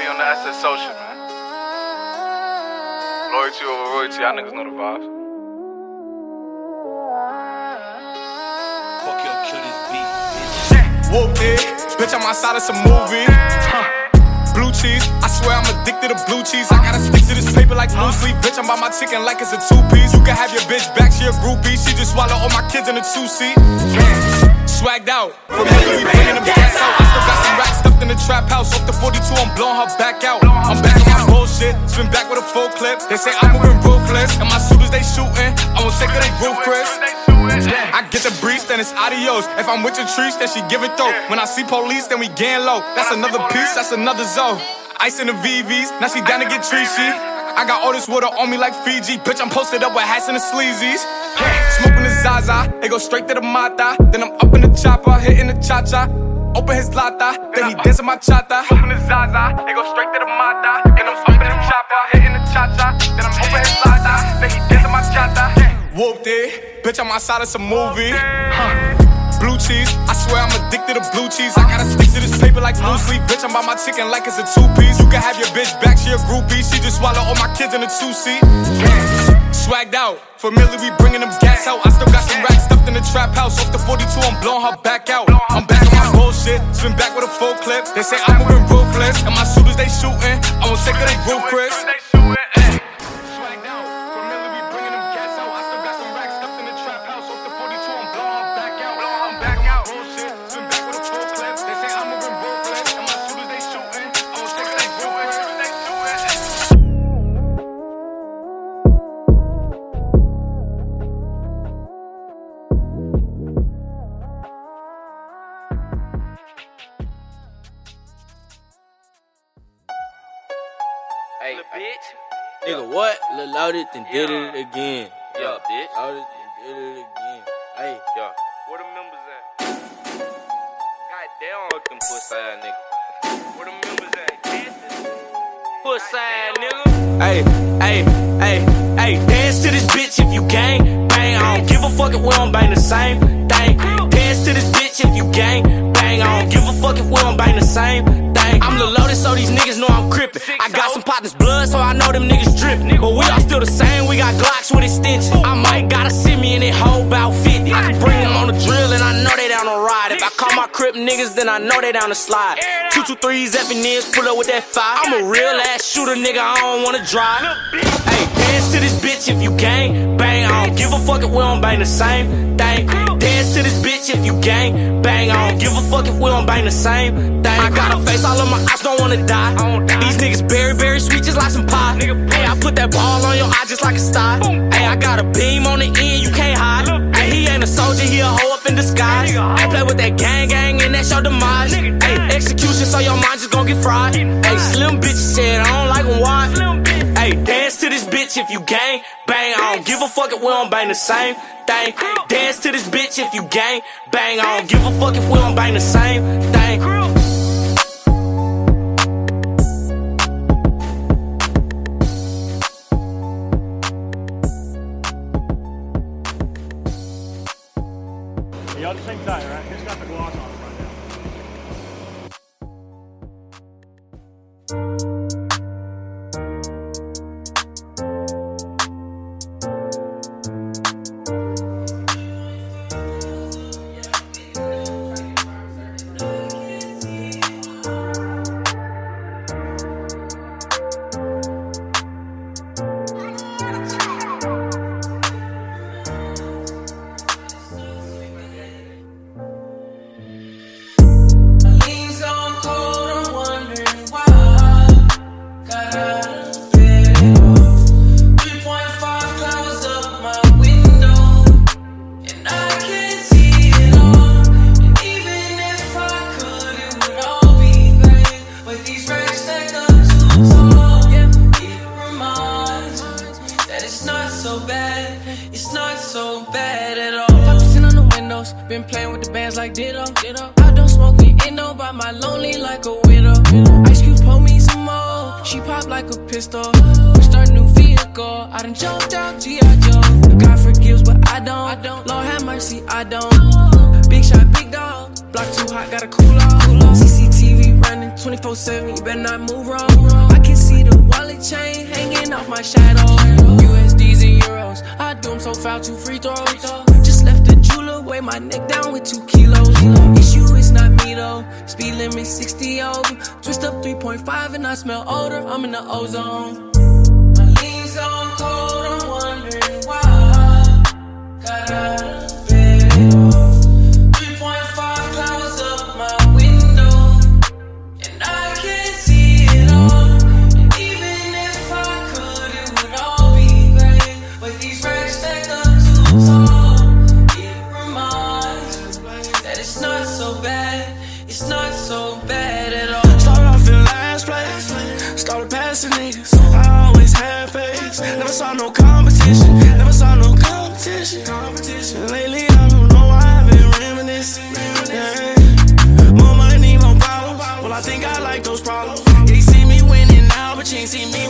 me on the SS Social, man. Loyalty over royalty, y'all niggas know the vibes. Fuck your kill this beat. Whooped it, bitch, I'm outside of some movie. Blue cheese, I swear I'm addicted to blue cheese. I gotta stick to this paper like blue sleep. Bitch, I'm by my chicken like it's a two piece. You can have your bitch back, she a groupie. She just swallow all my kids in a two seat. Swagged out, familiar, we bringing them gas out. I still got some racks stuffed in the trap house. Off the 42, I'm blowing her back out. I'm back on bullshit, spin back with a full clip. They say I'm moving ruthless, and my shooters they shooting. I'm gonna take of they roof, Chris. I get the breeze, then it's adios. If I'm with your trees, then she give it though. When I see police, then we gang low. That's another piece, that's another zone. Ice in the VVs, now she down to get treachy. I got all this water on me like Fiji. Bitch, I'm posted up with hats and the sleazies. Smoking the Zaza, it go straight to the Mata. Then I'm up in the chopper, hitting the cha cha. Open his lata, then he dancing my chata. Open the Zaza, it go straight to the Mata. Then I'm up in the chopper, hitting the cha cha. Then I'm open his lata, then he dancing my chata. Whooped it, bitch, I'm outside of some movie. Blue cheese, I swear I'm addicted to blue cheese. I gotta stick to this paper like blue sleep. Bitch, I'm by my chicken like it's a two piece. You can have your bitch back, she a groupie. She just swallow all my kids in a two seat. Swagged out, familiar, we bringing them gas out. I still got some racks stuffed in the trap house. Off the 42, I'm blowing her back out. I'm back spin back with a full clip. They say I'm moving ruthless, and my shooters they shooting. I won't take of they roof, bitch. Nigga, what? Lil Loaded and did it again. Yeah, bitch. Loaded and did it again. Hey, Yeah. Where the members at? God damn, fuck them pussy ass niggas. Where the members at? Pussy ass nigga. hey, hey, hey, hey, dance to this bitch if you gang. Bang, I don't give a fuck if we don't bang the same thing. Dance to this bitch if you gang. Bang, I don't give a fuck if we don't bang the same thing. I'm Lil Loaded, so these niggas know I'm crippin'. I got some partners blood, so I know them niggas drippin'. But we all still the same, we got Glocks with extensions. I might gotta send me in that hoe about 50. I can bring them on the drill, and I know they down to ride. If I call my crip niggas, then I know they down to slide. Two two threes, effing niggas, pull up with that fire. I'm a real ass shooter, nigga, I don't wanna drive. Hey, dance to this bitch if you gang. Bang, I don't give a fuck if we don't bang the same thing. Dance to this bitch if you gang. Bang, I don't give a fuck if we don't bang the same thing. I got a face, all of my eyes don't wanna die. These niggas berry, berry sweet, just like some pie. Hey, I put that ball on your eye just like a star. Hey, I got a beam on the end, you can't hide. Hey, he ain't a soldier, he a hoe up in disguise. I play with that gang, gang, and that's your demise. Hey, execution, so your mind just gon' get fried. Hey, slim bitch said, I don't like them wide. Hey, dance to this bitch if you gang. Bang, give a fuck if we don't bang the same thing. Dance to this bitch if you gang. Bang, I don't give a fuck if we don't bang the same thing. Y'all just hang tight, right? It's got the gloss on it right now. dollars. Been playing with the bands like Ditto. Ditto. I don't smoke an endo, by my lonely like a widow. Ice Cube pull me some more. She pop like a pistol. We start a new vehicle. I done jumped out G.I. Joe. God forgives, but I don't. I don't. Lord have mercy, I don't. Big shot, big dog. Block too hot, gotta cool off. CCTV running 24 7, you better not move wrong. I can see the wallet chain hanging off my shadow. USDs and euros. I do them so foul, two free throws my neck down with two kilos. Mm. Issue is not me though. Speed limit 60 over. Twist up 3.5 and I smell odor. I'm in the ozone. Never saw no competition. Never saw no competition. And Lately, I don't know why I've been reminiscing. More money, more problems. Well, I think I like those problems. They see me winning now, but you ain't see me